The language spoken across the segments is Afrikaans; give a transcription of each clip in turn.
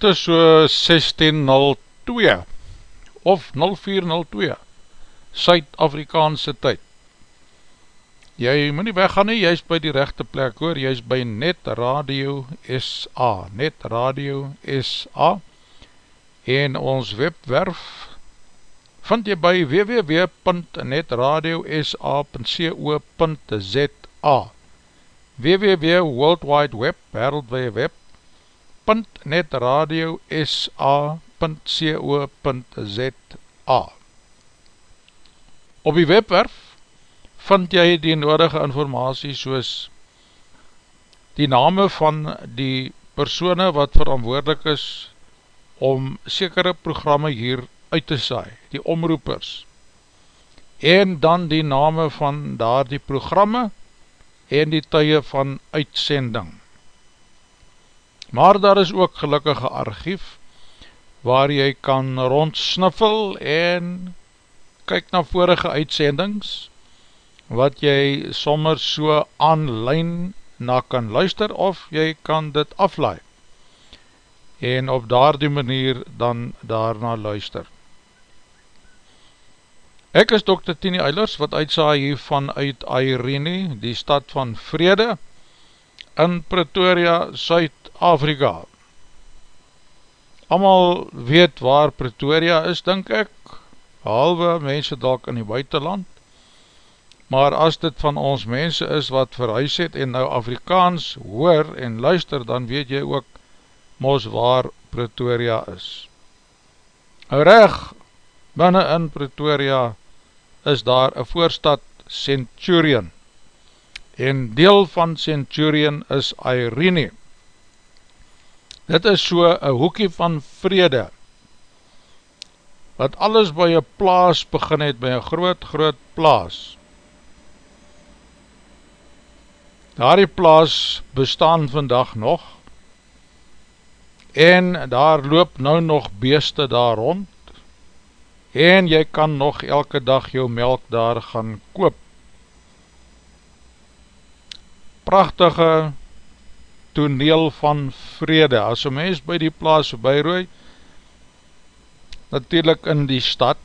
Dit is so 1602 of 0402 Suid-Afrikaanse tyd. Jy moet nie weggaan nie, jy is by die rechte plek hoor, jy is by Net Radio SA, Net Radio SA en ons webwerf vind jy by www.netradiosa.co.za www.worldwideweb, wereldwee web, www.netradiosa.co.za Op die webwerf vind jy die nodige informatie soos die name van die persone wat verantwoordelik is om sekere programme hier uit te saai, die omroepers, en dan die name van daar die programme en die tye van uitsending. Maar daar is ook gelukkige archief waar jy kan rondsniffel en kyk na vorige uitsendings wat jy sommer so online na kan luister of jy kan dit aflaai en op daar die manier dan daarna luister. Ek is Dr. Tini Eilers wat uitsaai hiervan uit Airene, die stad van Vrede in Pretoria, Suid Afrika Amal weet waar Pretoria is, denk ek Halwe mense dalk in die buitenland Maar as dit van ons mense is wat verhuis het En nou Afrikaans hoor en luister Dan weet jy ook Mos waar Pretoria is. Nou reg Binnen in Pretoria Is daar een voorstad Centurion En deel van Centurion is Irene Dit is so een hoekie van vrede, wat alles by een plaas begin het, by een groot, groot plaas. Daar die plaas bestaan vandag nog, en daar loop nou nog beeste daar rond, en jy kan nog elke dag jou melk daar gaan koop. Prachtige toneel van vrede, as een mens by die plaas voorbij rooi, natuurlijk in die stad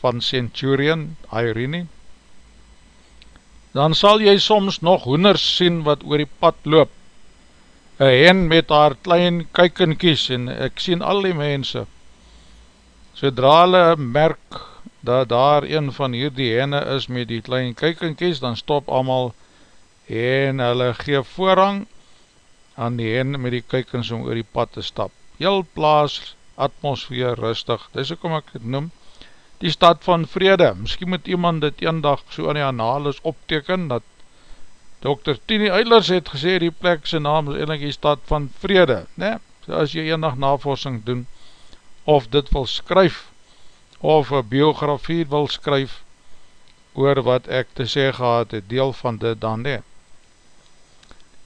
van Centurion, Irene, dan sal jy soms nog hoenders sien wat oor die pad loop, een hen met haar klein kykenkies, en ek sien al die mense, sodra hulle merk, dat daar een van hierdie henne is met die klein kykenkies, dan stop allemaal, en hulle geef voorrang, aan die hen met die kykens om oor die pad te stap. Heel plaas, atmosfeer, rustig, dis ook om ek het noem, die stad van vrede, miskien moet iemand dit een dag so aan die analis opteken, dat Dr. Tini Eilers het gesê, die plek sy naam is eindelijk die stad van vrede, ne? so as jy een dag navorsing doen, of dit wil skryf, of een biografie wil skryf, oor wat ek te sê gehad het, deel van dit dan ne.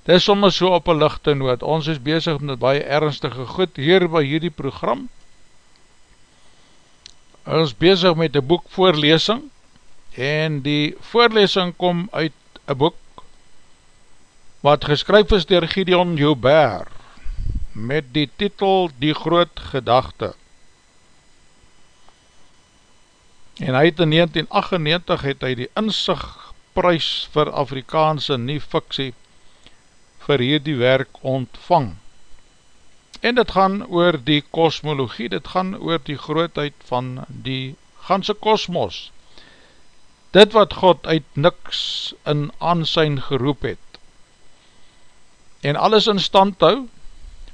Dit is soms so op een lichte noot, ons is bezig met baie ernstige goed, hier by hierdie program, ons bezig met die boek voorlesing en die voorlesing kom uit een boek wat geskryf is dier Gideon Joubert met die titel Die Groot Gedachte. En hy het in 1998 het hy die insigprys vir Afrikaanse nie fiksie vir hierdie werk ontvang En dit gaan oor die kosmologie, dit gaan oor die grootheid van die ganse kosmos. Dit wat God uit niks in aansijn geroep het. En alles in stand hou,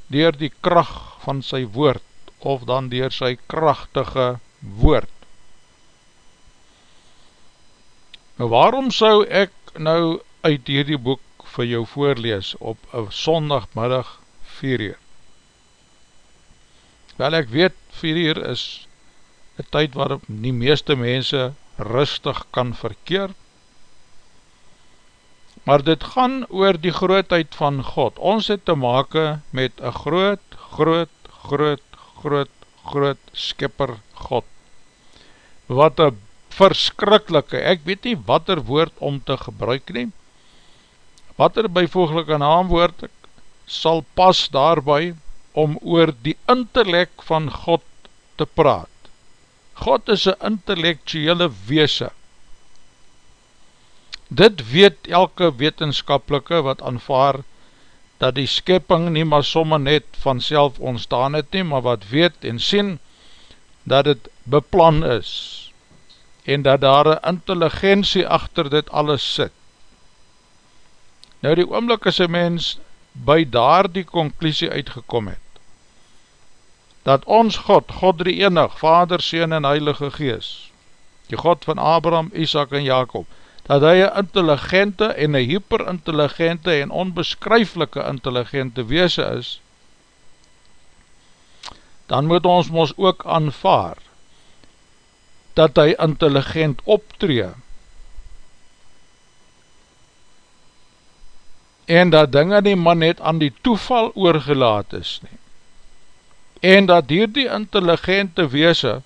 dier die kracht van sy woord, of dan dier sy krachtige woord. Nou waarom sou ek nou uit hierdie boek vir jou voorlees op een sondagmiddag 4 uur? Wel ek weet, 4 uur is een tyd waarop die meeste mense rustig kan verkeer, maar dit gaan oor die grootheid van God. Ons het te make met een groot, groot, groot, groot, groot skipper God. Wat een verskrikkelike, ek weet nie wat er woord om te gebruik neem, wat er bijvoeglike naamwoord sal pas daarby, om oor die intellect van God te praat. God is een intellectuele weese. Dit weet elke wetenskapelike wat aanvaar dat die skepping nie maar somme net van self ontstaan het nie, maar wat weet en sien dat het beplan is en dat daar een intelligentie achter dit alles sit. Nou die oomlik is een mens by daar die conclusie uitgekom het, dat ons God, God die enig, Vader, Seen en Heilige Gees, die God van Abraham, Isaac en Jacob, dat hy een intelligente en een hyperintelligente en onbeskryflike intelligente wees is, dan moet ons ons ook aanvaar, dat hy intelligent optree, en dat dinge nie maar net aan die toeval oorgelaat is nie, en dat hier die intelligente weese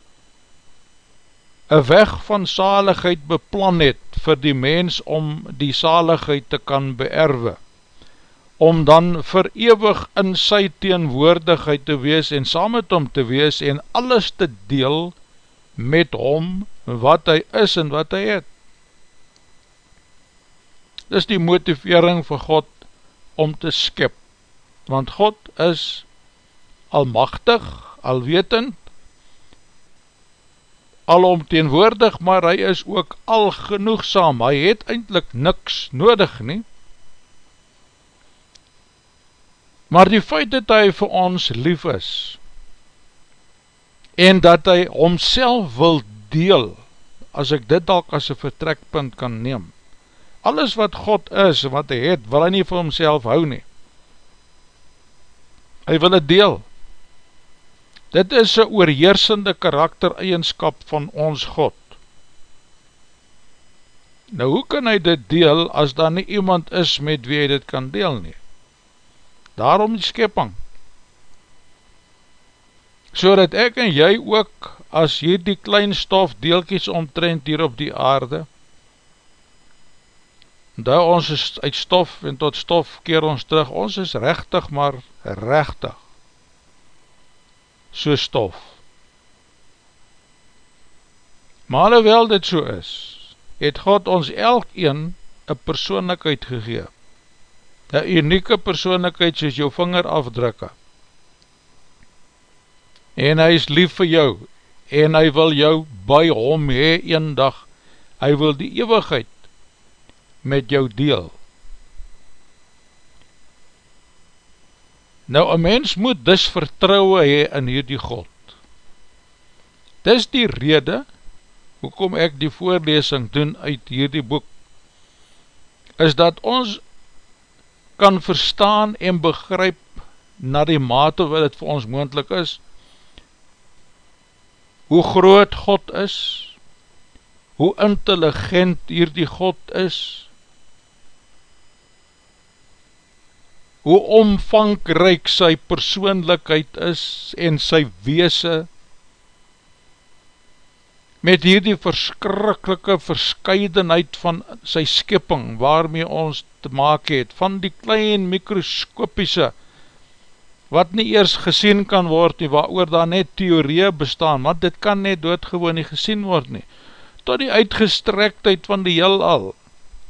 een weg van saligheid beplan het vir die mens om die saligheid te kan beerwe, om dan verewig in sy teenwoordigheid te wees en saam met hom te wees en alles te deel met hom wat hy is en wat hy het. Dis die motivering vir God om te skip, want God is almachtig, alwetend, alomteenwoordig, maar hy is ook al genoegzaam, hy het eindelijk niks nodig nie. Maar die feit dat hy vir ons lief is, en dat hy homself wil deel, as ek dit al as een vertrekpunt kan neem, alles wat God is, wat hy het, wil hy nie vir homself hou nie. Hy wil het deel, Dit is een oorheersende karaktereigenskap van ons God. Nou hoe kan hy dit deel as daar nie iemand is met wie hy dit kan deel nie? Daarom die skepping. So dat ek en jy ook as hier die klein stof deelkies omtrend hier op die aarde, daar ons is uit stof en tot stof keer ons terug, ons is rechtig maar rechtig so stof. Maar alhoewel dit so is, het God ons elk een een persoonlijkheid gegeen. Een unieke persoonlijkheid soos jou vinger afdrukke. En hy is lief vir jou, en hy wil jou by hom hee een dag, hy wil die eeuwigheid met jou deel. Nou, een mens moet dus vertrouwe hee in hierdie God. Dis die rede, hoekom ek die voorlesing doen uit hierdie boek, is dat ons kan verstaan en begryp na die mate wat het vir ons moendlik is, hoe groot God is, hoe intelligent hierdie God is, hoe omvangryk sy persoonlikheid is en sy weese, met hierdie verskrikkelike verscheidenheid van sy skipping waarmee ons te maak het, van die klein mikroskopiese, wat nie eers gesien kan word nie, waar oor daar net theorie bestaan, want dit kan net doodgewoon nie gesien word nie, tot die uitgestrektheid van die heel al,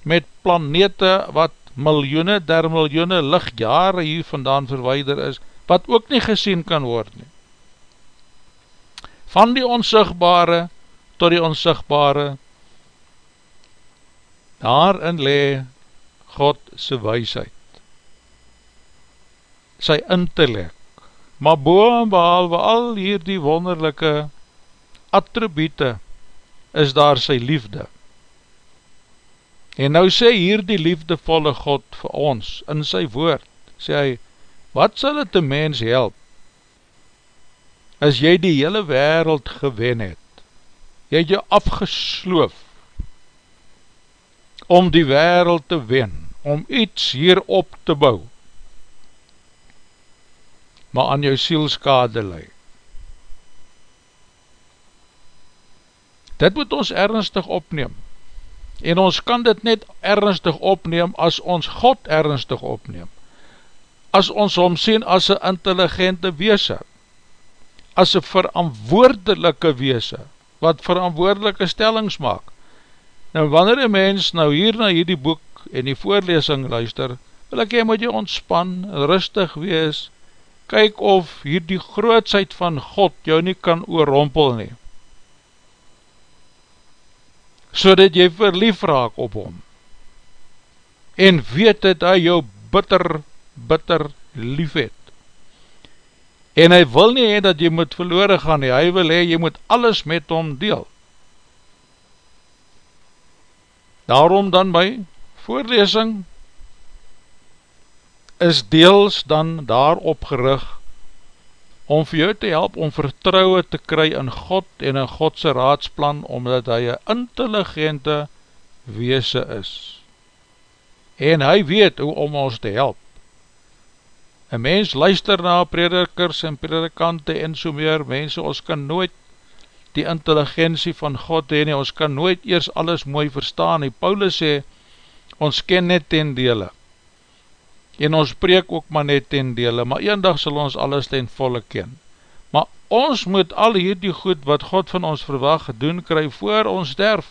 met planete wat miljoene der miljoene lichtjare hier vandaan verweider is, wat ook nie gesien kan word nie. Van die onsigbare tot die onsigbare, daarin le God sy weisheid, sy intellek, maar boe en behalwe al hier die wonderlijke attribute, is daar sy liefde. En nou sê hier die liefdevolle God vir ons in sy woord, sê hy, wat sal het die mens help, as jy die hele wereld gewen het, jy het jy afgesloof, om die wereld te wen, om iets hier op te bou, maar aan jou siel skade leid. Dit moet ons ernstig opneem, en ons kan dit net ernstig opneem as ons God ernstig opneem, as ons hom sien as een intelligente weese, as een verantwoordelike weese, wat verantwoordelike stellings maak. Nou wanneer een mens nou hier na hierdie boek en die voorlesing luister, wil ek jy moet jy ontspan, rustig wees, kyk of hierdie grootsheid van God jou nie kan oorrompel neem so dat jy verlief raak op hom, en weet dat hy jou bitter, bitter lief het. En hy wil nie hee dat jy moet verloren gaan nie, hy wil hee, jy moet alles met hom deel. Daarom dan my voorlesing is deels dan daarop gerig om vir jou te help om vertrouwe te kry in God en in Godse raadsplan, omdat hy een intelligente weese is. En hy weet hoe om ons te help. Een mens luister na predikers en predikante en so meer, mense, ons kan nooit die intelligentie van God heen, ons kan nooit eers alles mooi verstaan. Die Paulus sê, ons ken net ten dele en ons spreek ook maar net ten dele, maar een dag sal ons alles ten volle ken. Maar ons moet al hierdie goed wat God van ons verwacht doen kry voor ons sterf.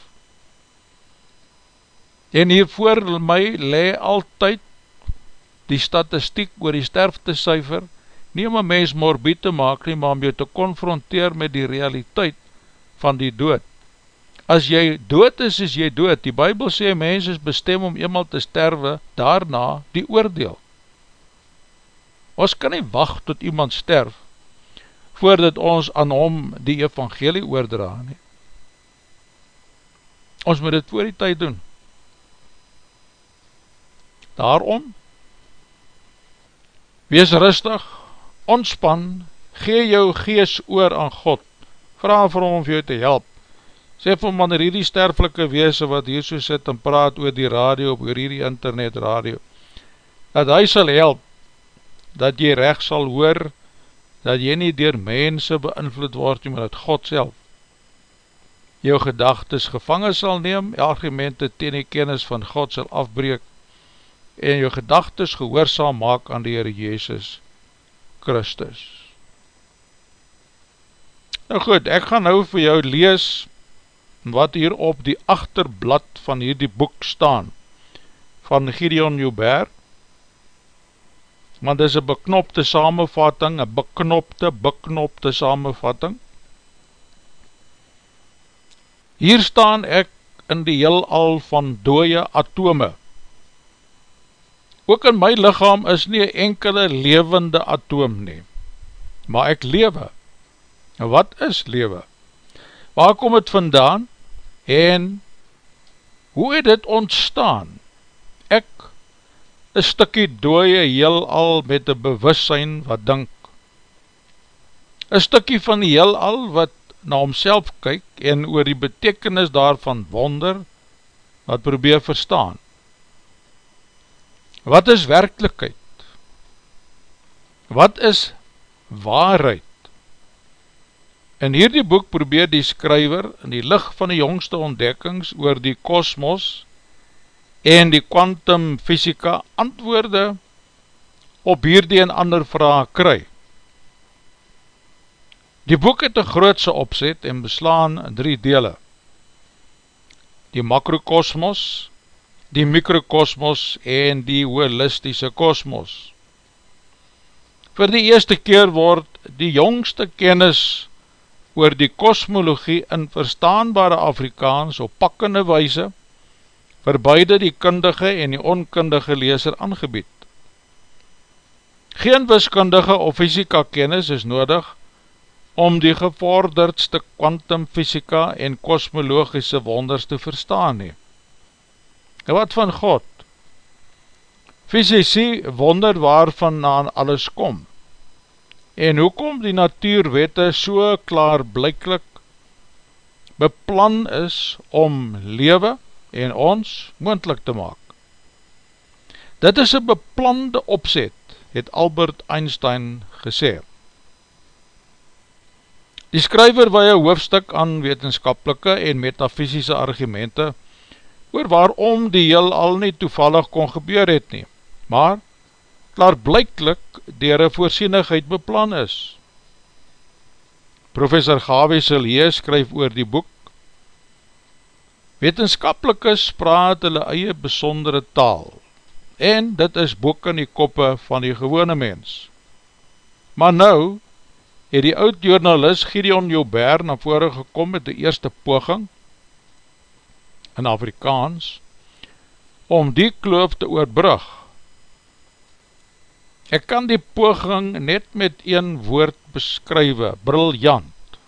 En hiervoor my le altyd die statistiek oor die sterfte syfer, nie om een mens morbid te maak nie, maar om jou te konfronteer met die realiteit van die dood. As jy dood is, is jy dood. Die Bijbel sê, mens is bestem om eenmaal te sterwe, daarna die oordeel. Ons kan nie wacht tot iemand sterf, voordat ons aan hom die evangelie oordra nie. Ons moet dit voor die tyd doen. Daarom, wees rustig, ontspan, gee jou gees oor aan God, vraag vir hom om vir jou te help, sê vir wanneer hierdie sterflike weese wat hier so sit en praat oor die radio, oor hierdie internet radio, dat hy sal help, dat jy recht sal hoor, dat jy nie dier mense beïnvloed word, maar dat God self jou gedagtes gevangen sal neem, argumente ten die kennis van God sal afbreek, en jou gedagtes gehoorzaam maak aan die Heer Jezus Christus. Nou goed, ek gaan nou vir jou lees wat hier op die achterblad van hierdie boek staan, van Gideon Joubert, want dit is een beknopte samenvatting, een beknopte, beknopte samenvatting. Hier staan ek in die heel al van dooie atome. Ook in my lichaam is nie enkele levende atoom nie, maar ek lewe. Wat is lewe? Waar kom het vandaan en hoe het het ontstaan? Ek een stikkie dooie heel al met een bewussein wat dink. Een stikkie van die heel al wat na homself kyk en oor die betekenis daarvan wonder wat probeer verstaan. Wat is werkelijkheid? Wat is waarheid? In hierdie boek probeer die skryver in die licht van die jongste ontdekkings oor die kosmos en die quantum fysika antwoorde op hierdie en ander vraag kry. Die boek het een grootse opzet en beslaan in drie dele. Die makrokosmos, die mikrokosmos en die holistische kosmos. Voor die eerste keer word die jongste kennis oor die kosmologie in verstaanbare Afrikaans op pakkende weise vir beide die kundige en die onkundige leeser aangebied. Geen wiskundige of fysika kennis is nodig om die gevorderdste kwantumfysika en kosmologische wonders te verstaan nie. En wat van God? Fysici wonder waarvan na alles kom. En hoekom die natuurwette so klaar blijklik beplan is om lewe en ons moendlik te maak. Dit is een beplande opzet, het Albert Einstein gesê. Die skryver waai een hoofdstuk aan wetenskapelike en metafysische argumente oor waarom die heel al nie toevallig kon gebeur het nie, maar klaarblijklik dier een voorsienigheid beplan is. Professor Gawie Silje skryf oor die boek, Wetenskapelikes praat hulle eie besondere taal, en dit is boek in die koppe van die gewone mens. Maar nou, het die oud-journalist Gideon Joubert na vore gekom met die eerste poging, in Afrikaans, om die kloof te oorbrug. Ek kan die poging net met een woord beskrywe, briljant.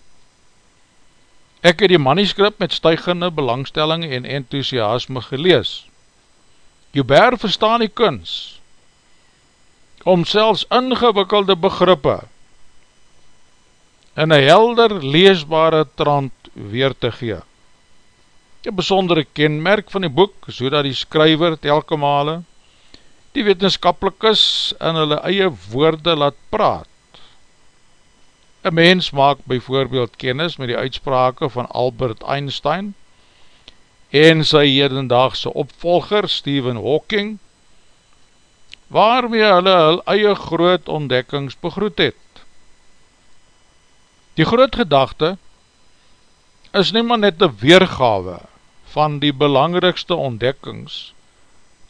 Ek het die manuscript met stuigende belangstelling en enthousiasme gelees. Joubert verstaan die kunst, om selfs ingewikkelde begrippe in een helder leesbare trant weer te gee. Een besondere kenmerk van die boek, so dat die skryver telke male die wetenskapelikes in hulle eie woorde laat praat. Een mens maak byvoorbeeld kennis met die uitsprake van Albert Einstein en sy hedendaagse opvolger Stephen Hawking, waarmee hulle hulle eie groot ontdekkings begroet het. Die groot gedachte is nie maar net een weergawe van die belangrikste ontdekkings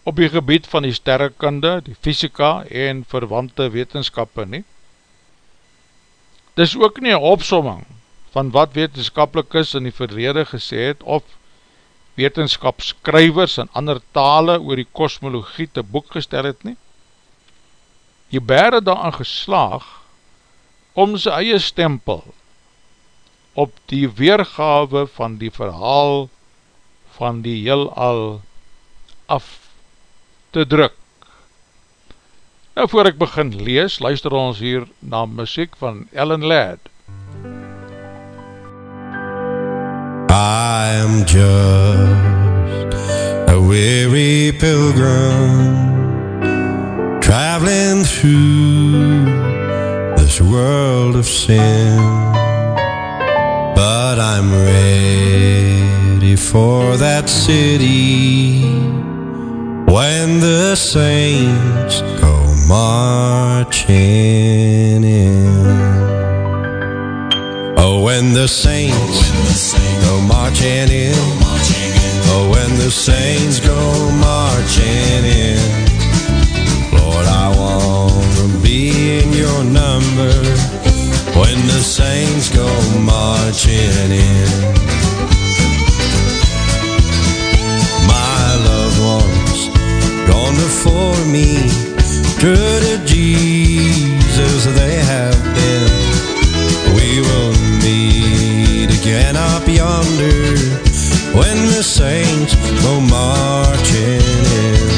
op die gebied van die sterrekunde, die fysika en verwante wetenskappe nie. Dis ook nie een opsomming van wat wetenskapelikis in die verlede gesê het of wetenskapskrywers en ander tale oor die kosmologie te boek gestel het nie. Die bere daaran geslaag om sy eie stempel op die weergave van die verhaal van die heel al af te druk. Nou voor ek begin lees, luister ons hier na muziek van Ellen Ladd. I am just a weary pilgrim Traveling through this world of sin But I'm ready for that city when the saints go marching in. Oh, when the saints, go marching marching in. Oh, when the saints go marching in. Lord, I want to be in your number when the saints go marching in. Before me, good to Jesus they have been. We will meet again up yonder when the saints go marching in.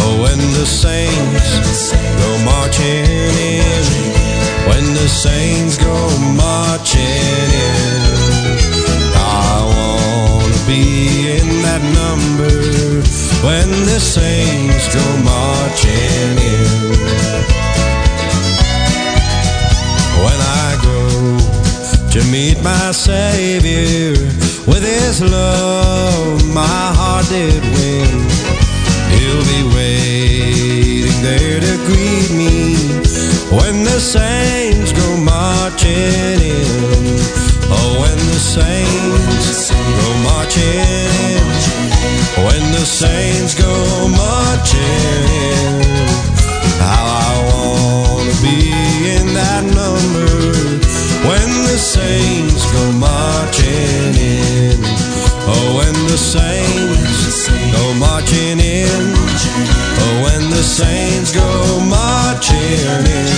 Oh, when the saints go marching in. When the saints go marching in. The saints go marching in. When I go to meet my Savior with His love, my heart did win. He'll be waiting there to greet me when the saints go marching in. Oh, when the saints go marching the saints go marching in. How I want to be in that number when the saints go marching in. Oh, when the saints go marching in. Oh, when the saints go marching in.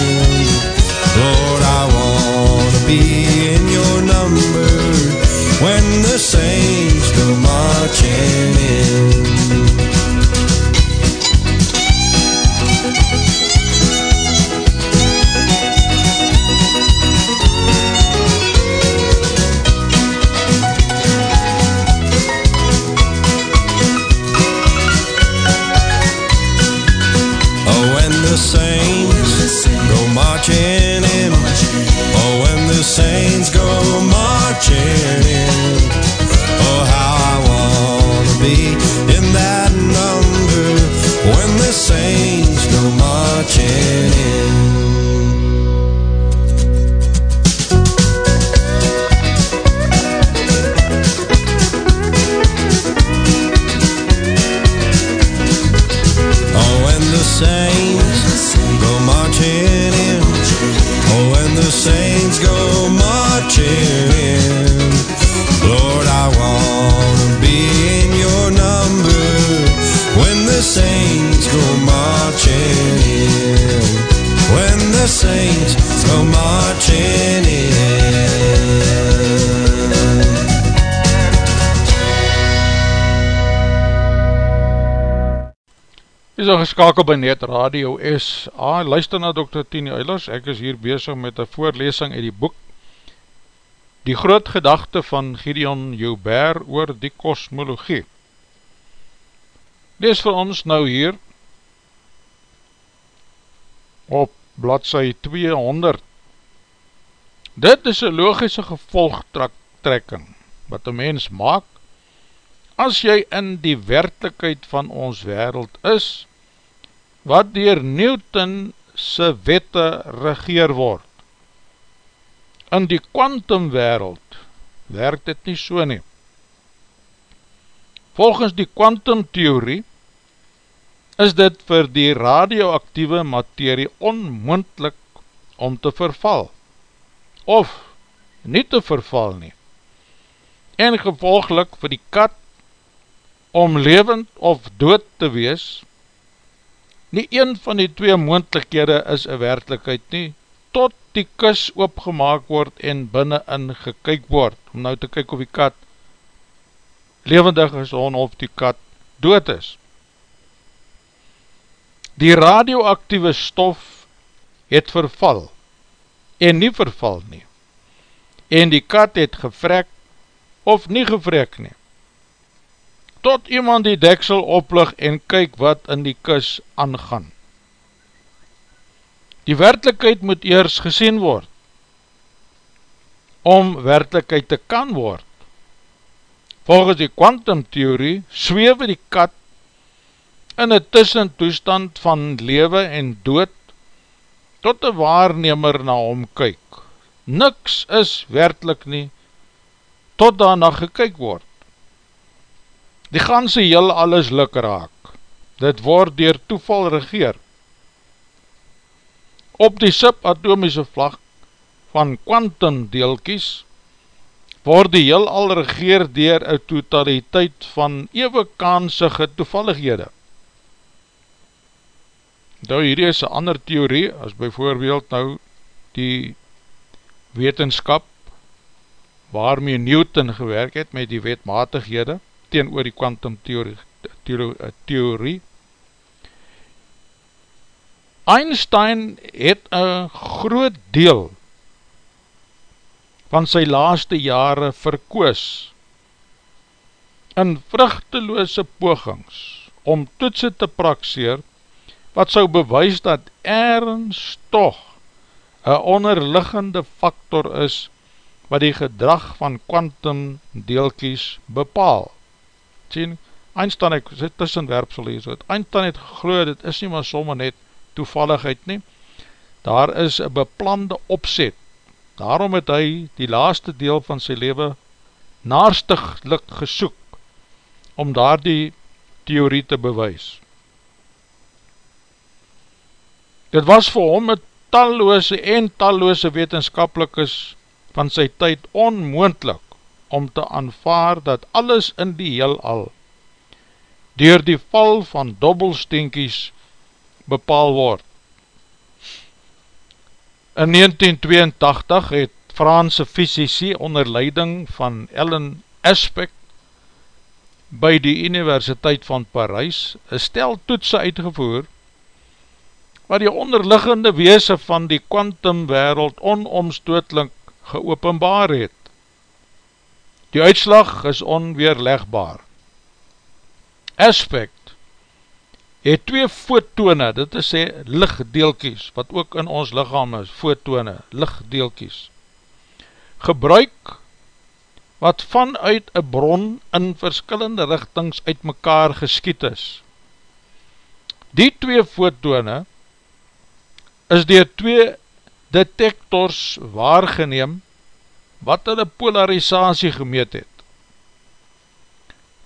Jy is al geskakel by Net Radio SA, luister na Dr. Tini Eilers, ek is hier bezig met een voorlesing uit die boek Die groot gedachte van Gideon Joubert oor die kosmologie. Lees vir ons nou hier op bladzij 200. Dit is een logische gevolgtrekking wat een mens maak as jy in die werkelijkheid van ons wereld is, wat dier Newton se wette regeer word. In die kwantumwereld werk dit nie so nie. Volgens die kwantumtheorie is dit vir die radioactieve materie onmoendlik om te verval, of nie te verval nie, en gevolglik vir die kat om levend of dood te wees, nie een van die twee moendlikhede is een werkelijkheid nie, tot die kus oopgemaak word en binnenin gekyk word, om nou te kyk of die kat levendig is of die kat dood is. Die radioactieve stof het verval, en nie verval nie, en die kat het gevrek of nie gevrek nie tot iemand die deksel oplig en kyk wat in die kus aangaan. Die werkelijkheid moet eers gesien word, om werkelijkheid te kan word. Volgens die kwantumtheorie zwewe die kat in een tussentoestand van lewe en dood tot die waarnemer na hom kyk. Niks is werkelijk nie tot daarna gekyk word. Die ganse heel alles luk raak. Dit word dier toeval regeer. Op die subatomiese vlag van quantum deelkies word die heel al regeer dier een totaliteit van eeuwekansige toevallighede. Nou hierdie is een ander theorie, as bijvoorbeeld nou die wetenskap waarmee Newton gewerk het met die wetmatighede teen oor die quantum theorie, theorie. Einstein het een groot deel van sy laaste jare verkoos in vruchteloose pogings om toetsen te prakseer wat sou bewys dat ergens toch een onderliggende factor is wat die gedrag van quantum deelkies bepaal. Sien, Einstein het sy tussenwerpsel hier, so het Einstein het gegloe, dit is nie maar somme net toevalligheid nie, daar is een beplande opzet, daarom het hy die laaste deel van sy leven naarstiglik gesoek, om daar die theorie te bewys. Dit was vir hom een talloose en talloose wetenskapelikes van sy tyd onmoendlik om te aanvaar dat alles in die heel al door die val van dobbelstinkies bepaal word. In 1982 het Franse fysici onder leiding van Ellen Aspect by die Universiteit van Parijs een stel toetse uitgevoer wat die onderliggende weese van die quantum wereld onomstootlik geopenbaar het. Die uitslag is onweerlegbaar. Aspect het twee fotone, dit is sê lichtdeelkies, wat ook in ons lichaam is, fotone, lichtdeelkies, gebruik wat vanuit een bron in verskillende richtings uit mekaar geskiet is. Die twee fotone is dier twee detectors waargeneem wat hulle polarisatie gemeet het.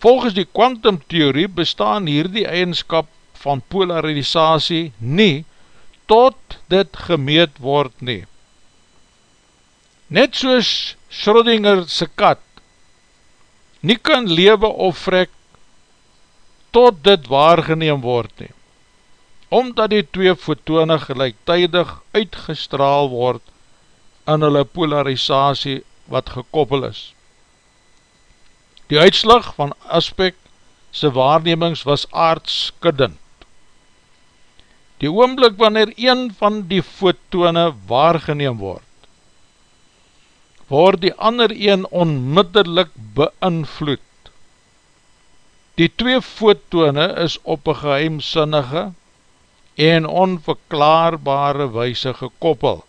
Volgens die quantum theorie bestaan hier die eigenskap van polarisatie nie tot dit gemeet word nie. Net soos Schrödinger se kat nie kan lewe of vrek tot dit waargeneem word nie omdat die twee fotone gelijktijdig uitgestraal word in hulle polarisatie wat gekoppel is. Die uitslag van aspect sy waarnemings was aardskuddend. Die oomblik wanneer een van die fotone waargeneem word, word die ander een onmiddellik beïnvloed. Die twee fotone is op een geheimsinnige en onverklaarbare wijse gekoppel.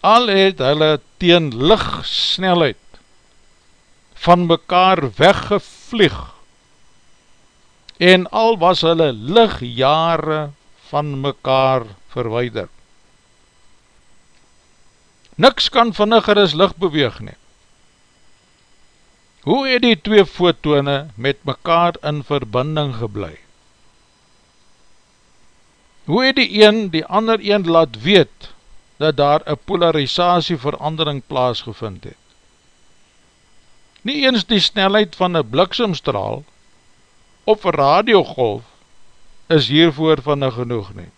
Al het hulle teen lichtsnelheid van mekaar weggevlieg en al was hulle lichtjare van mekaar verweider. Niks kan vinniger as licht beweeg nie. Hoe het die twee fotone met mekaar in verbinding gebleid? Hoe het die een die ander een laat weet dat daar een polarisatie verandering plaasgevind het? Nie eens die snelheid van een bliksemstraal of een radiogolf is hiervoor van een genoeg nie.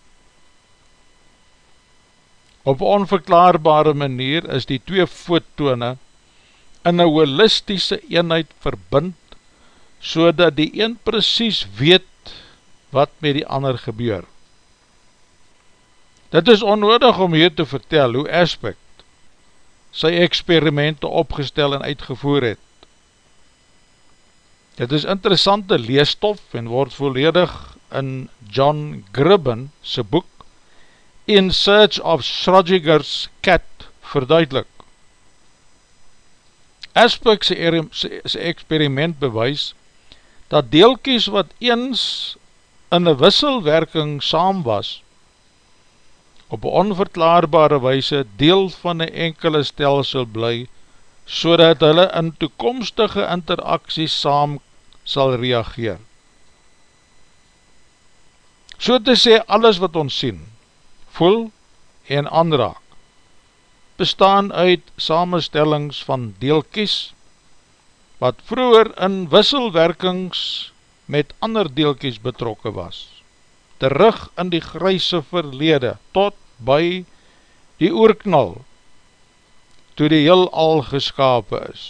Op onverklaarbare manier is die twee fotone in een holistische eenheid verbind so dat die een precies weet wat met die ander gebeur. Dit is onnodig om hier te vertel hoe Aspect sy experimente opgestel en uitgevoer het. Dit is interessante leestof en word volledig in John Gribben sy boek In Search of Schrodinger's Cat verduidelik. Aspect sy, sy experiment bewys dat deelkies wat eens in een wisselwerking saam was, op onverklaarbare weise deel van een enkele stelsel bly, so dat hulle in toekomstige interakties saam sal reageer. So te sê, alles wat ons sien, voel en aanraak, bestaan uit samenstellings van deelkies, wat vroeger in wisselwerkings met ander deelkies betrokke was, terug in die grijse verlede, tot by die oorknal, toe die heel al geskapen is.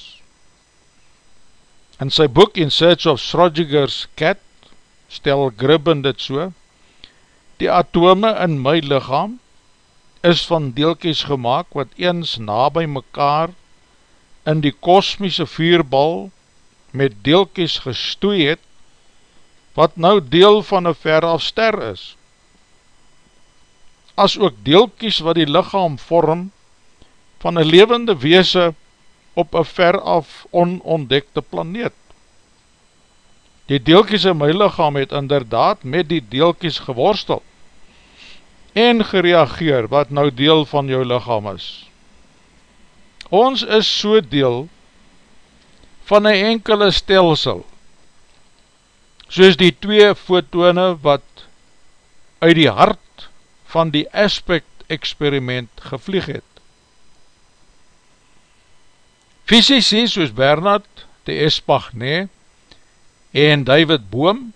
In sy boek In Search of Schrödinger's Cat, stel Gribben dit so, Die atome in my lichaam is van deelkies gemaakt wat eens na by mekaar in die kosmiese vuurbal met deelkies gestoei het, wat nou deel van een veraf ster is. As ook deelkies wat die lichaam vorm van een levende weese op een veraf onontdekte planeet. Die deelkies in my lichaam het inderdaad met die deelkies geworstel en gereageer wat nou deel van jou lichaam is. Ons is so deel van een enkele stelsel, soos die twee fotone wat uit die hart van die aspect experiment gevlieg het. Fysici soos Bernard de Espagné en David Boom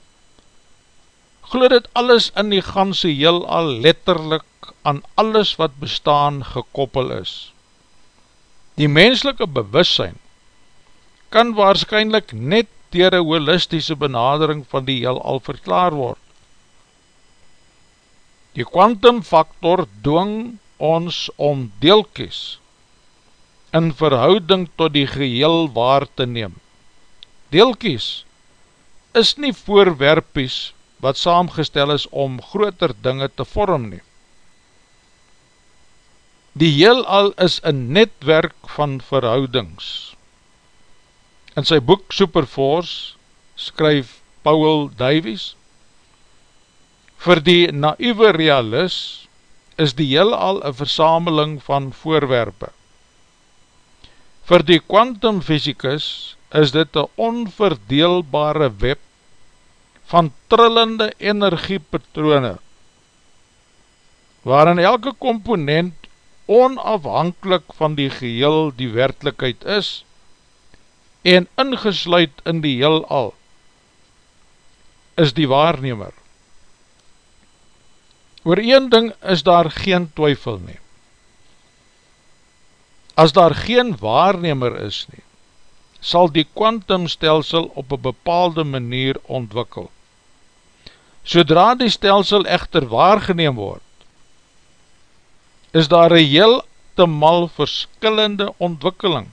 glo dit alles in die ganse heel al letterlik aan alles wat bestaan gekoppel is. Die menselike bewussein kan waarschijnlijk net dier een holistische benadering van die heel al verklaar word. Die kwantumfaktor dwing ons om deelkies in verhouding tot die geheel waar te neem. Deelkies is nie voorwerpies wat saamgestel is om groter dinge te vorm nie. Die heel al is een netwerk van verhoudings. In sy boek Superforce skryf Paul Davies, Voor die naïwe realist is die heel al een versameling van voorwerpe. Voor die kwantumfysicus is dit een onverdeelbare web van trillende energiepatrone, waarin elke komponent onafhankelijk van die geheel die werkelijkheid is, en ingesluid in die heel al, is die waarnemer. Oor een ding is daar geen twyfel nie. As daar geen waarnemer is nie, sal die kwantumstelsel op een bepaalde manier ontwikkel. Sodra die stelsel echter waargeneem word, is daar een heel te mal verskillende ontwikkeling.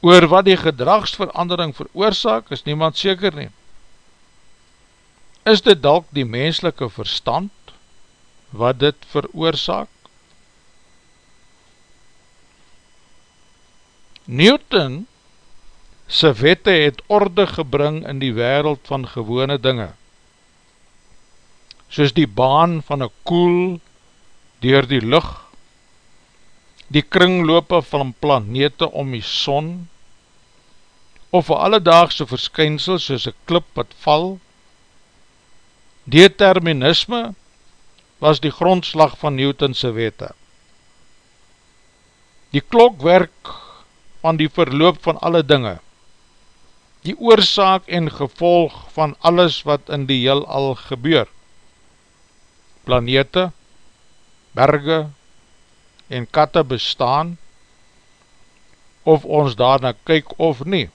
Oor wat die gedragsverandering veroorzaak, is niemand seker neem. Is dit dalk die menselike verstand wat dit veroorzaak? Newton sy wette het orde gebring in die wereld van gewone dinge, soos die baan van een koel dier die lucht, die kringlope van planete om die son, of een alledaagse verskynsel soos een klip wat val, determinisme was die grondslag van Newtonse wette. Die klokwerk van die verloop van alle dinge, die oorzaak en gevolg van alles wat in die heel al gebeur. Planete, berge en katte bestaan, of ons daarna kyk of nie.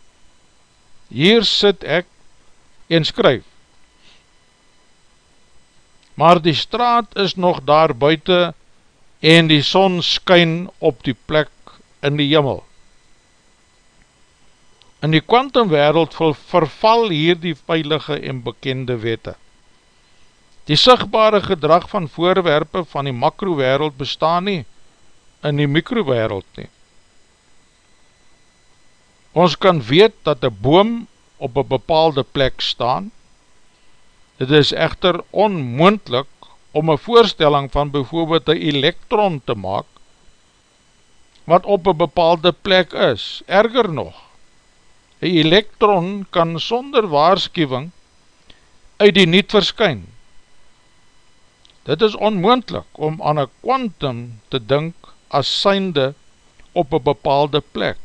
Hier sit ek en skryf. Maar die straat is nog daar buiten en die son skyn op die plek in die jimmel. In die kwantumwereld verval hier die veilige en bekende wette. Die sigbare gedrag van voorwerpe van die makrowereld bestaan nie in die mikrowereld nie. Ons kan weet dat een boom op een bepaalde plek staan. Het is echter onmoendlik om een voorstelling van bijvoorbeeld een elektron te maak wat op een bepaalde plek is. Erger nog, Een elektron kan sonder waarschuwing uit die niet verskyn. Dit is onmoendlik om aan een quantum te dink as synde op een bepaalde plek.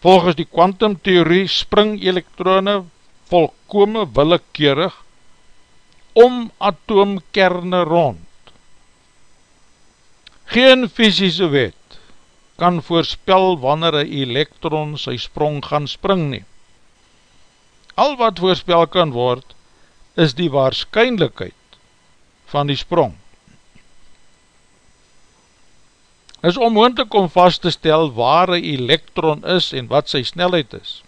Volgens die quantum theorie spring elektrone volkome willekeurig om atoomkerne rond. Geen fysische wet kan voorspel wanneer een elektron sy sprong gaan spring nie. Al wat voorspel kan word, is die waarschijnlijkheid van die sprong. Is onmoendlik om vast te stel waar een elektron is en wat sy snelheid is.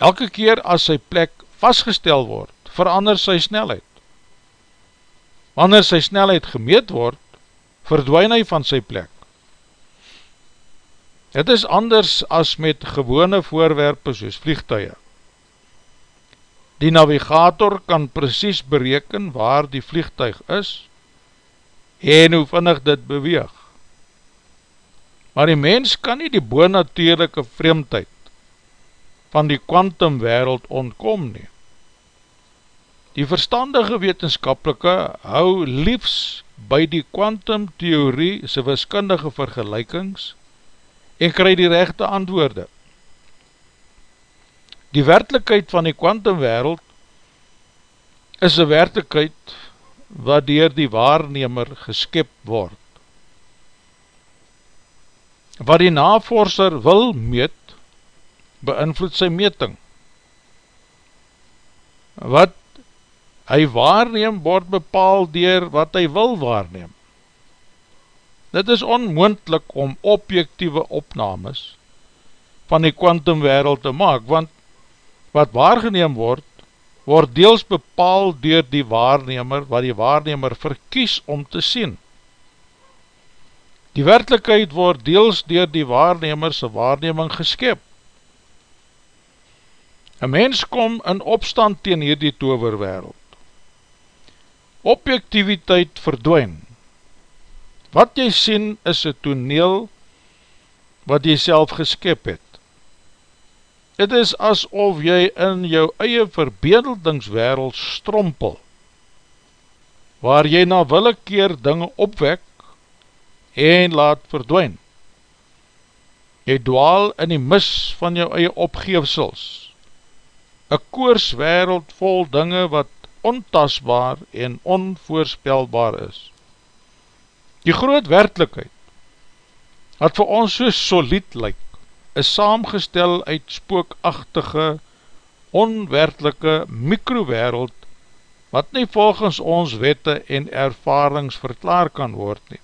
Elke keer as sy plek vastgestel word, verander sy snelheid. Wanneer sy snelheid gemeet word, verdwijn hy van sy plek. Het is anders as met gewone voorwerpe soos vliegtuie. Die navigator kan precies bereken waar die vliegtuig is en hoe vinnig dit beweeg. Maar die mens kan nie die boonatuurlijke vreemdheid van die quantum wereld ontkom nie. Die verstandige wetenskapelike hou liefs by die quantum theorie sy wiskundige vergelijkings en kry die rechte antwoorde. Die werkelijkheid van die quantum wereld is een werkelijkheid wat dier die waarnemer geskip word wat die navorser wil meet, beïnvloed sy meting. Wat hy waarneem, word bepaal dier wat hy wil waarneem. Dit is onmoendlik om objectieve opnames van die quantum wereld te maak, want wat waargeneem word, word deels bepaal dier die waarnemer, wat die waarnemer verkies om te sien. Die werkelijkheid word deels door die waarnemerse waarneming geskep. Een mens kom in opstand teen hierdie toverwereld. Objectiviteit verdwijn. Wat jy sien is een toneel wat jy self geskep het. Het is asof jy in jou eie verbeeldingswereld strompel, waar jy na willekeer dinge opwek, en laat verdwijn. Jy dwaal in die mis van jou eie opgeefsels, een koorswereld vol dinge wat ontasbaar en onvoorspelbaar is. Die groot werkelijkheid, wat vir ons so solied lyk, is saamgestel uit spookachtige, onwerkelike mikrowereld, wat nie volgens ons wette en ervarings verklaar kan word nie.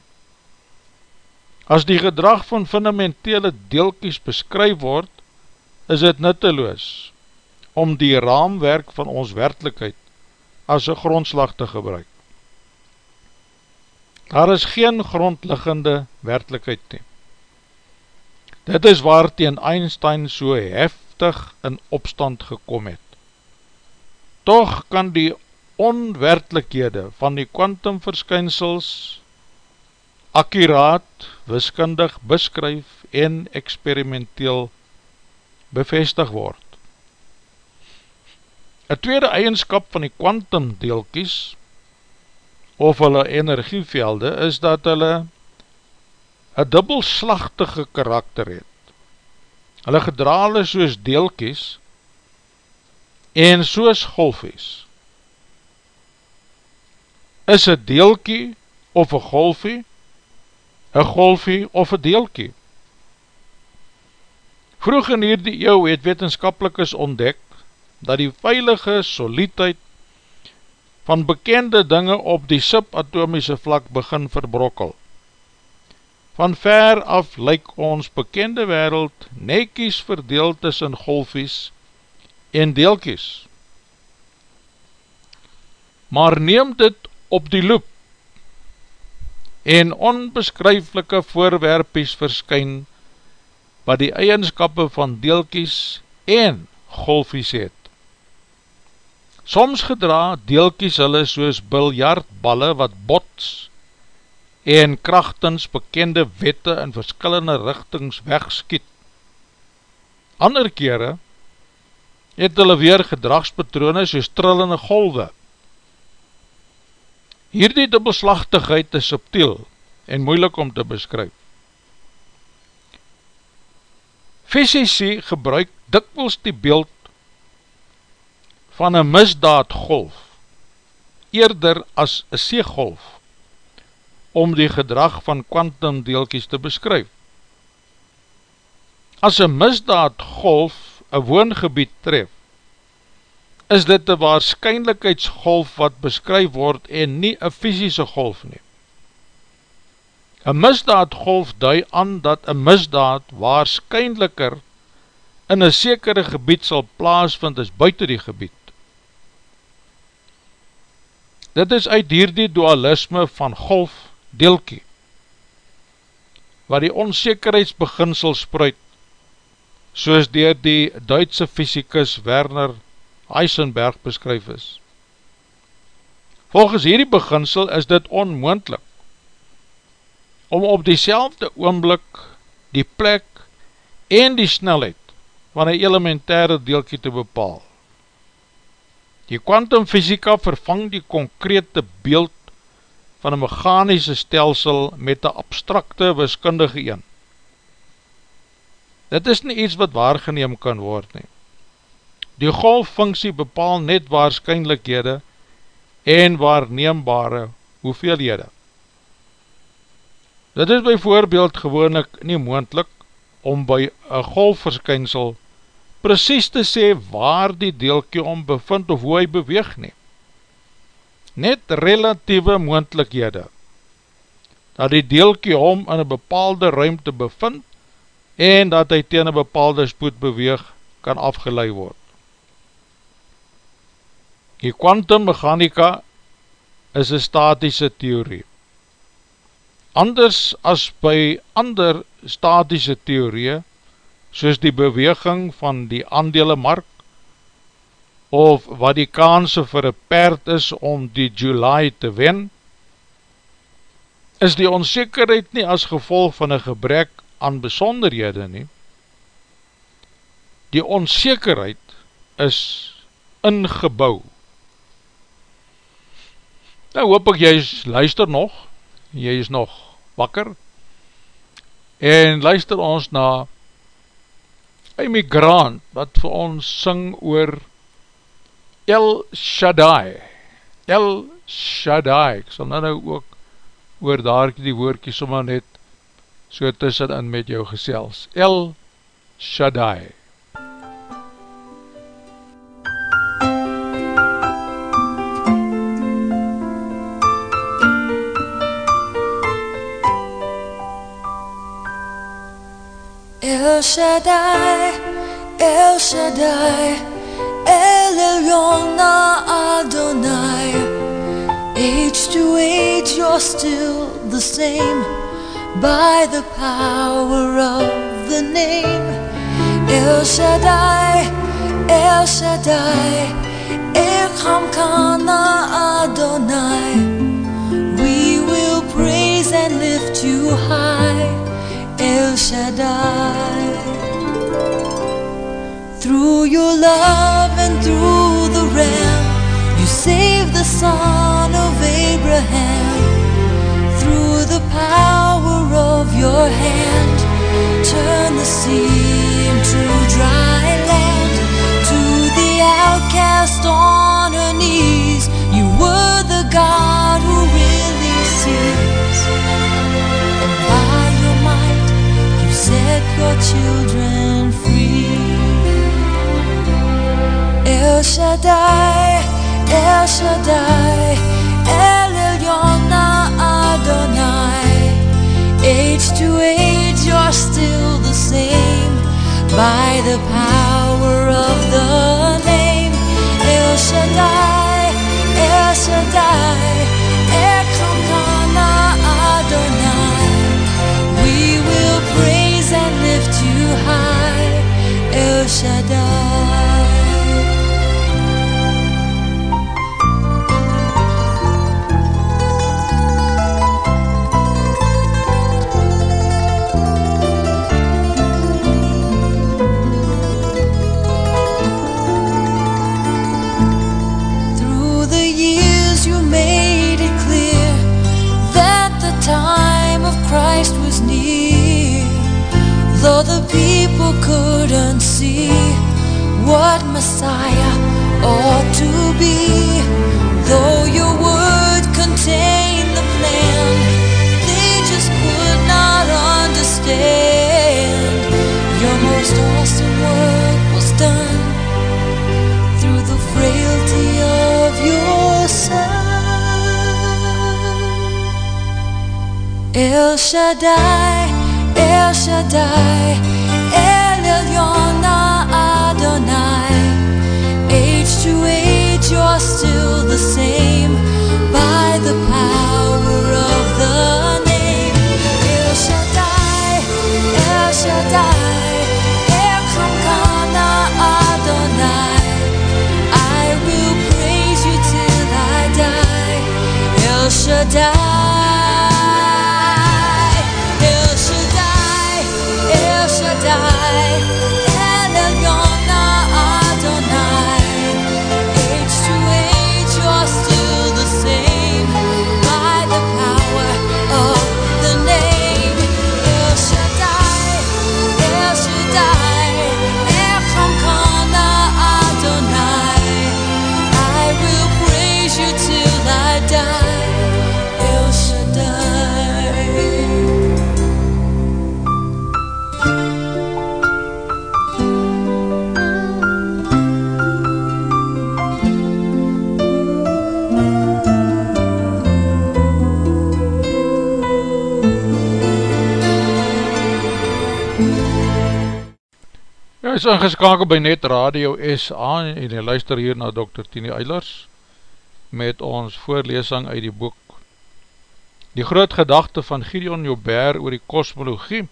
As die gedrag van fundamentele deelkies beskryf word, is het nutteloos om die raamwerk van ons werkelijkheid as een grondslag te gebruik. Daar is geen grondliggende werkelijkheid nie. Dit is waar teen Einstein so heftig in opstand gekom het. Toch kan die onwerkelikhede van die kwantumverskynsels akkuraat, wiskundig beskryf en experimenteel bevestig word. Een tweede eigenskap van die quantum deelkies of hulle energievelde is dat hulle een dubbelslachtige karakter het. Hulle gedraal is soos deelkies en soos golfies. Is een deelkie of een golfie een golfie of een deelkie. Vroeg in hierdie eeuw het wetenskapelikes ontdek dat die veilige soliedheid van bekende dinge op die subatomische vlak begin verbrokkel. Van ver af lyk ons bekende wereld nekies verdeeld tussen golfies en deelkies. Maar neem dit op die loop en onbeskryflike voorwerpies verskyn wat die eigenskappe van deelkies en golfies het. Soms gedra deelkies hulle soos biljartballe wat bots en krachtens bekende wette in verskillende richtings wegskiet. Ander kere het hulle weer gedragspatrone soos trillende golwe. Hierdie dubbelslachtigheid is subtiel en moeilik om te beskryf. Fysici gebruik dikwels die beeld van een misdaadgolf eerder as een seegolf om die gedrag van kwantumdeelkies te beskryf. As een misdaadgolf een woongebied tref, is dit een waarschijnlijkheidsgolf wat beskryf word en nie een fysische golf neem. Een misdaadgolf dui aan dat een misdaad waarschijnlijker in een sekere gebied sal plaasvind as buiten die gebied. Dit is uit hierdie dualisme van golf deelkie, waar die onzekerheidsbeginsel spruit, soos dier die Duitse fysicus Werner Heisenberg beskryf is. Volgens hierdie beginsel is dit onmoendlik om op die selfde oomblik die plek en die snelheid van een elementaire deelkie te bepaal. Die kwantumfysika vervang die konkrete beeld van een mechanische stelsel met een abstracte wiskundige een. Dit is nie iets wat waargeneem kan word nie. Die golffunksie bepaal net waarschijnlikhede en waarneembare hoeveelhede. Dit is bijvoorbeeld gewoonlik nie moendlik om by een golfverskynsel precies te sê waar die deelkie om bevind of hoe hy beweeg nie. Net relatieve moendlikhede dat die deelkie om in een bepaalde ruimte bevind en dat hy teen een bepaalde spoed beweeg kan afgeleid word. Die kwantummechanika is een statische theorie. Anders as by ander statische theorie, soos die beweging van die aandelemark, of wat die kanse vir een perd is om die July te wen, is die onzekerheid nie as gevolg van een gebrek aan besonderhede nie. Die onzekerheid is ingebouw Nou hoop ek jy luister nog, jy is nog wakker, en luister ons na Amy Grant, wat vir ons syng oor El Shaddai, El Shaddai, ek sal nou nou ook oor daar die woordkie sommer net so tussen in met jou gesels, El Shaddai. El Shaddai, El Shaddai, El Elyon Adonai. Age to age, you're still the same by the power of the name. El Shaddai, El Shaddai, Echam Kana Adonai. We will praise and lift you high. El Shaddai. Through your love and through the Ram, you saved the son of Abraham. Through the power of your hand, turn the sea into dry land. To the outcast on her knees, you were the God who really sees. And by your might, you set your children free. El Shaddai, El Shaddai, El Elyon Adonai. Age to age, you're still the same by the power of the name. El Shaddai, El Shaddai, Adonai. We will praise and lift you high, El Shaddai. Messiah ought to be, though your word contained the plan, they just could not understand. Your most awesome work was done through the frailty of your Son. El Shaddai, El Shaddai, Age, you're still the same by the power of the name. El Shaddai, El Shaddai, Adonai. I will praise you till I die. El Shaddai, is ingeskakel by Net Radio SA en jy luister hier na Dr. Tini Eilers met ons voorlesing uit die boek Die groot gedachte van Gideon Joubert oor die kosmologie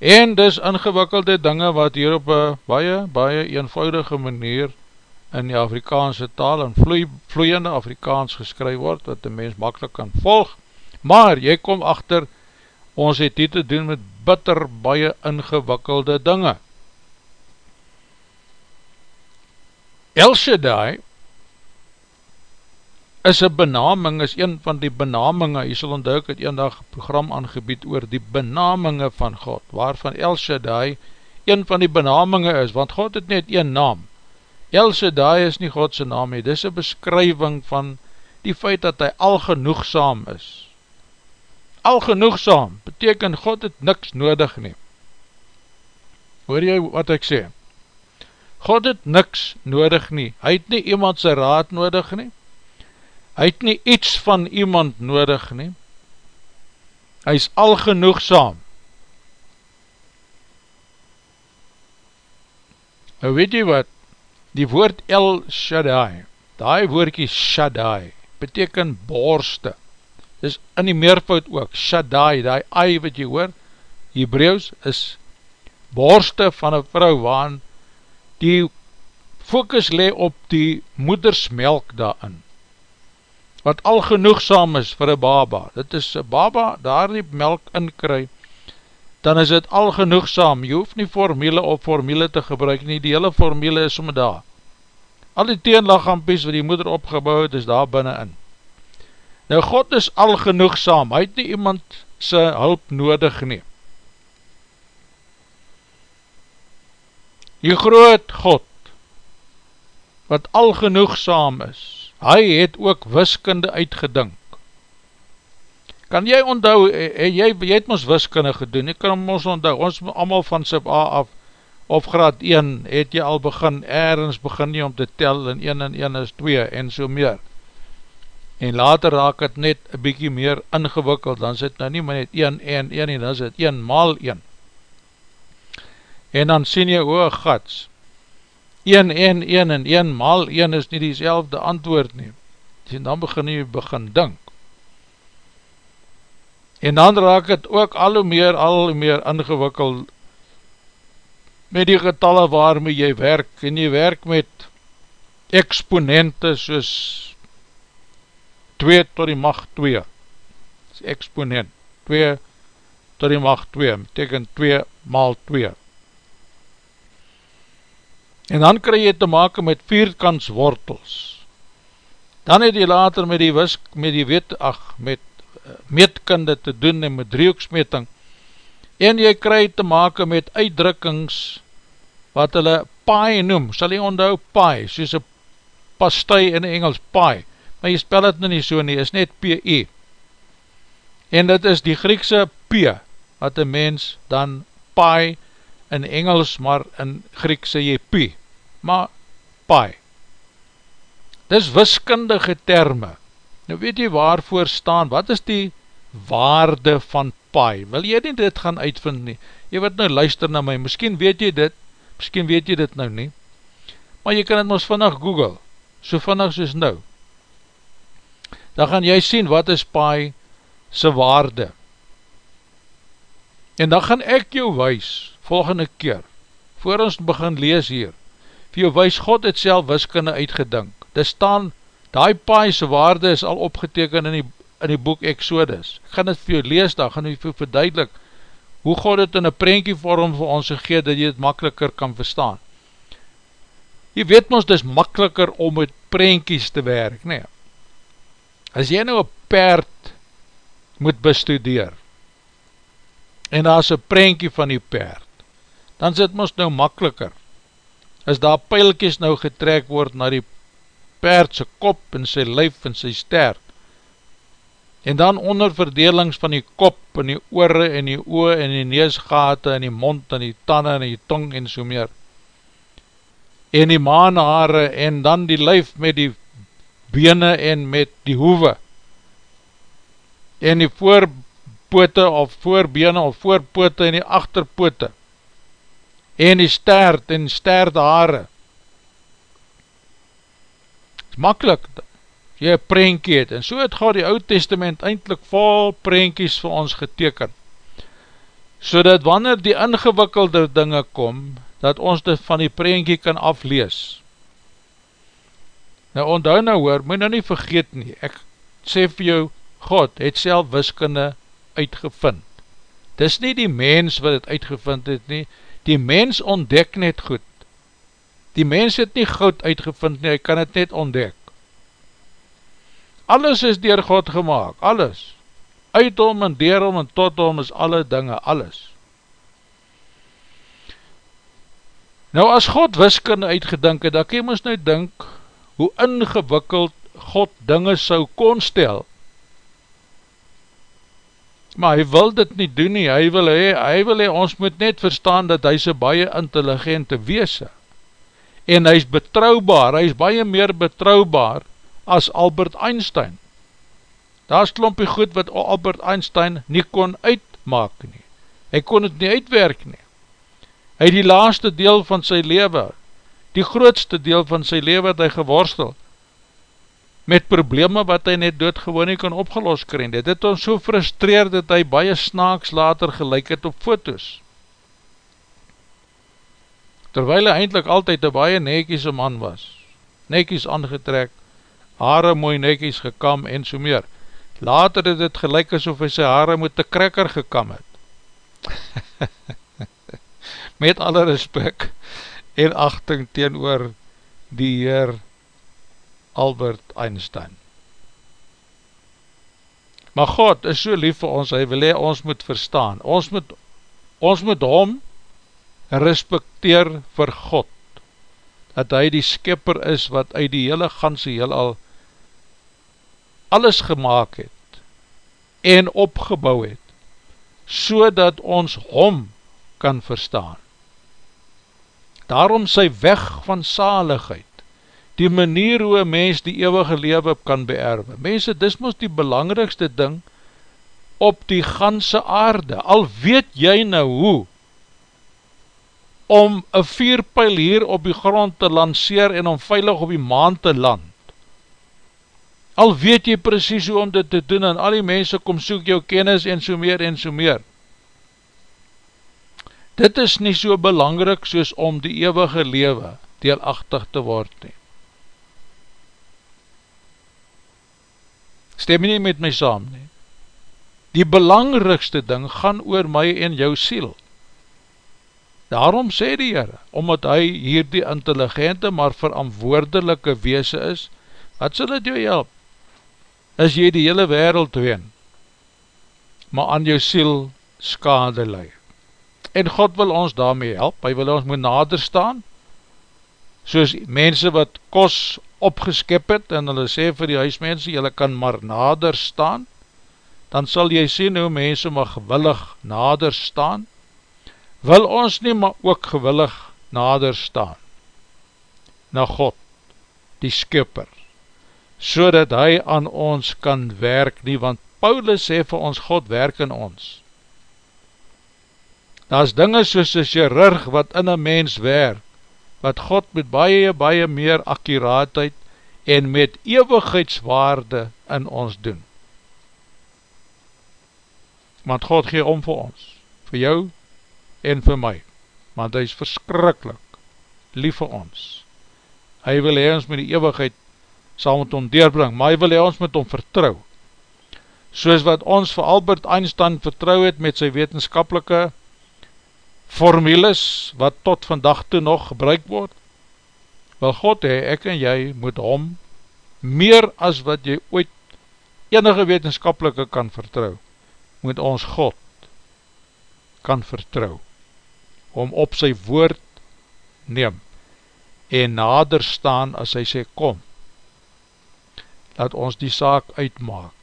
en dis ingewikkelde dinge wat hier op een baie, baie eenvoudige manier in die Afrikaanse taal en vloei, vloeiende Afrikaans geskryf word wat die mens makkelijk kan volg maar jy kom achter ons het hier te doen met bitter baie ingewikkelde dinge El Shaddai is een benaming, is een van die benaminge, jy sal onthou ek het een dag program aangebied oor die benaminge van God, waarvan El Shaddai een van die benaminge is, want God het net een naam. El Shaddai is nie Godse naam, dit is een beskrywing van die feit dat hy algenoegsaam is. Algenoegsaam, beteken God het niks nodig nie. Hoor jy wat ek sê? God het niks nodig nie, hy het nie iemand sy raad nodig nie, hy het nie iets van iemand nodig nie, hy is algenoegsaam. Nou weet jy wat, die woord El Shaddai, die woordkie Shaddai, beteken borste, is in die meervoud ook, Shaddai, die ei wat jy hoor, Hebreeuws is borste van een vrou waarin die focus le op die moedersmelk daarin, wat al genoegsaam is vir een baba, dit is een baba daar die melk inkry, dan is dit al genoegsaam, jy hoef nie formule op formule te gebruik nie, die hele formule is om daar, al die teenlaghampies wat die moeder opgebouw het, is daar binnenin. Nou God is al genoegsaam, hy het nie iemand sy hulp nodig nie. Die groot God, wat al genoegsaam is, hy het ook wiskunde uitgedink. Kan jy onthou, he, jy, jy het ons wiskunde gedoen, ek kan ons onthou, ons allemaal van sub A af, of graad 1, het jy al begin, ergens begin jy om te tel, en 1 en 1 is 2, en so meer. En later raak het net een bykie meer ingewikkeld, dan sit nou nie maar net 1 en 1, en dan het 1 maal 1 en dan sien jy, o gats, 1 en 1 en 1 maal 1 is nie die selfde antwoord nie, en dan begin jy begin dink, en dan raak het ook al hoe meer, al hoe meer ingewikkeld, met die getalle waarmee jy werk, en jy werk met exponente soos 2 tot die macht 2, exponent, 2 tot die macht 2, beteken 2 maal 2, en dan krij jy te maken met vierkants wortels. Dan het jy later met die wisk, met die wet, ach, met uh, meetkunde te doen en met driehoeksmeting, En jy kry te make met uitdrukkings wat hulle pie noem, sal jy onthou pie, soos een pastei in Engels pie, maar jy spel het nou nie so nie, is net P-E. En dit is die Griekse P, wat een mens dan pie in Engels, maar in Griekse jy P, maar pie. Dis wiskundige terme. Nou weet jy waarvoor staan, wat is die waarde van pie? Wil jy nie dit gaan uitvind nie? Jy wat nou luister na my, miskien weet jy dit, miskien weet jy dit nou nie, maar jy kan het ons vannig google, so vannig soos nou. Dan gaan jy sien wat is pie sy waarde. En dan gaan ek jou wees, volgende keer, voor ons begin lees hier, vir jou wees God het self wiskunde uitgedink. Dit staan, die paai sy waarde is al opgeteken in die, in die boek Exodus. Ek gaan dit vir jou lees, dan gaan jy vir verduidelik, hoe God het in een prentjie vorm vir ons gegeet, dat jy het makkeliker kan verstaan. Jy weet ons, dit is makkeliker om met prentjies te werk, nee. As jy nou een perd moet bestudeer, en daar is een prentjie van die perd, dan is dit ons nou makkeliker, as daar pijlkies nou getrek word na die perd sy kop en sy lyf en sy stert, en dan onder verdelings van die kop en die oore en die oe en die neusgate en die mond en die tanden en die tong en so meer, en die maanhaare en dan die lyf met die bene en met die hoeve, en die voorpote of voorbene of voorpote en die achterpote, en die stert en stert haare, makkelijk, jy een prentjie het, en so het gaat die oud testament eindelijk vol prentjies vir ons geteken, so dat wanneer die ingewikkelde dinge kom, dat ons dit van die prentjie kan aflees. Nou onthou nou hoor, moet nou nie vergeet nie, ek sê vir jou, God het self wiskunde uitgevind. Dis nie die mens wat het uitgevind het nie, die mens ontdek net goed, Die mens het nie goud uitgevind nie, hy kan het net ontdek. Alles is dier God gemaakt, alles. Uit hom en dier hom en tot hom is alle dinge, alles. Nou as God wiskunde uitgedink het, dan kan jy ons nou dink, hoe ingewikkeld God dinge sou kon stel. Maar hy wil dit nie doen nie, hy wil hy, hy wil hy, ons moet net verstaan dat hy sy baie intelligente weese en hy is betrouwbaar, hy is baie meer betrouwbaar as Albert Einstein. Daar is klompie goed wat Albert Einstein nie kon uitmaak nie. Hy kon het nie uitwerk nie. Hy die laaste deel van sy leven, die grootste deel van sy leven het hy geworstel, met probleme wat hy net doodgewoon nie kan opgelos kren. Dit het ons so frustreer dat hy baie snaaks later gelijk het op foto's terwijl hy eindelijk altyd een baie nekiese man was, nekies aangetrek, haare mooi nekies gekam en so meer. Later het het gelijk asof hy sy haare met die krekker gekam het. met alle respect en achting teen die heer Albert Einstein. Maar God is so lief vir ons, hy wil hy ons moet verstaan. Ons moet, ons moet hom respecteer vir God, dat hy die skipper is wat uit die hele ganse heel al alles gemaakt het en opgebouw het, so dat ons hom kan verstaan. Daarom sy weg van saligheid, die manier hoe een mens die eeuwige lewe kan beerwe. Mense, dis moest die belangrikste ding op die ganse aarde. Al weet jy nou hoe, om een vierpeil hier op die grond te lanceer en om veilig op die maan te land. Al weet jy precies hoe om dit te doen en al die mense kom soek jou kennis en so meer en so meer. Dit is nie so belangrik soos om die eeuwige lewe deelachtig te word nie. Stem nie met my saam nie. Die belangrikste ding gaan oor my en jou siel. Daarom sê die Heere, omdat hy hier die intelligente maar verantwoordelike weese is, wat sal het jou help? As jy die hele wereld ween, maar aan jou siel skade leid. en God wil ons daarmee help, hy wil ons moet nader staan, soos mense wat kos opgeskip het, en hulle sê vir die huismense, julle kan maar nader staan, dan sal jy sien hoe mense maar gewillig nader staan, wil ons nie maar ook gewillig nader staan, na God, die skipper, so dat hy aan ons kan werk nie, want Paulus sê vir ons, God werk in ons. Daar is dinge soos een chirurg wat in een mens werk, wat God met baie, baie meer akkuraatheid en met eeuwigheidswaarde in ons doen. Want God gee om vir ons, vir jou en vir my, want hy is verskrikkelijk lief vir ons. Hy wil hy ons met die eeuwigheid saam met hom deurbring, maar hy wil hy ons met hom vertrouw. Soos wat ons vir Albert Einstein vertrouw het met sy wetenskapelike formules wat tot vandag toe nog gebruik word, wil God hee, ek en jy moet hom meer as wat jy ooit enige wetenskapelike kan vertrouw, moet ons God kan vertrouw, om op sy woord neem, en nader staan as hy sê kom, dat ons die saak uitmaak,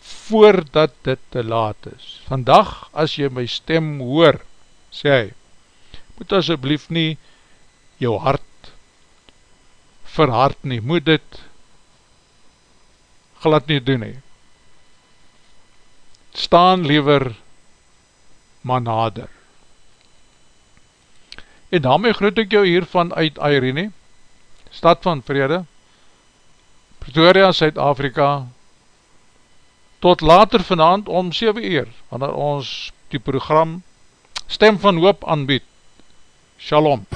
voordat dit te laat is. Vandag, as jy my stem hoor, sê hy, moet asjeblief nie jou hart verhard nie, moet dit glad nie doen nie. Staan liever maar nader. En daarmee groet ek jou hiervan uit Airene, stad van vrede, Pretoria, Suid-Afrika, tot later vanavond om 7 uur, wanneer ons die program Stem van Hoop aanbied. Shalom.